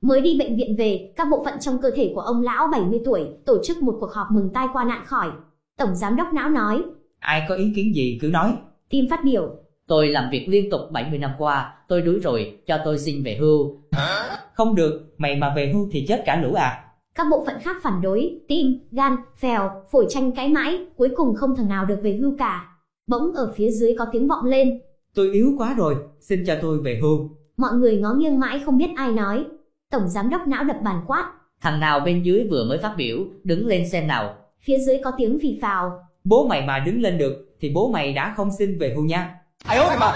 Mới đi bệnh viện về, các bộ phận trong cơ thể của ông lão 70 tuổi tổ chức một cuộc họp mừng tai qua nạn khỏi. Tổng giám đốc não nói, Ai có ý kiến gì cứ nói. tim phát biểu, Tôi làm việc liên tục 70 năm qua, tôi đuối rồi, cho tôi xin về hưu. Không được, mày mà về hưu thì chết cả lũ à. các bộ phận khác phản đối, tim, gan, phèo, phổi tranh cãi mãi, cuối cùng không thằng nào được về hưu cả. Bỗng ở phía dưới có tiếng vọng lên, Tôi yếu quá rồi, xin cho tôi về hưu. mọi người ngó nghiêng mãi không biết ai nói. Tổng giám đốc não đập bàn quát. Thằng nào bên dưới vừa mới phát biểu, đứng lên xem nào. Phía dưới có tiếng phì phào. Bố mày mà đứng lên được, thì bố mày đã không xin về hưu nha. Ai ơi mà!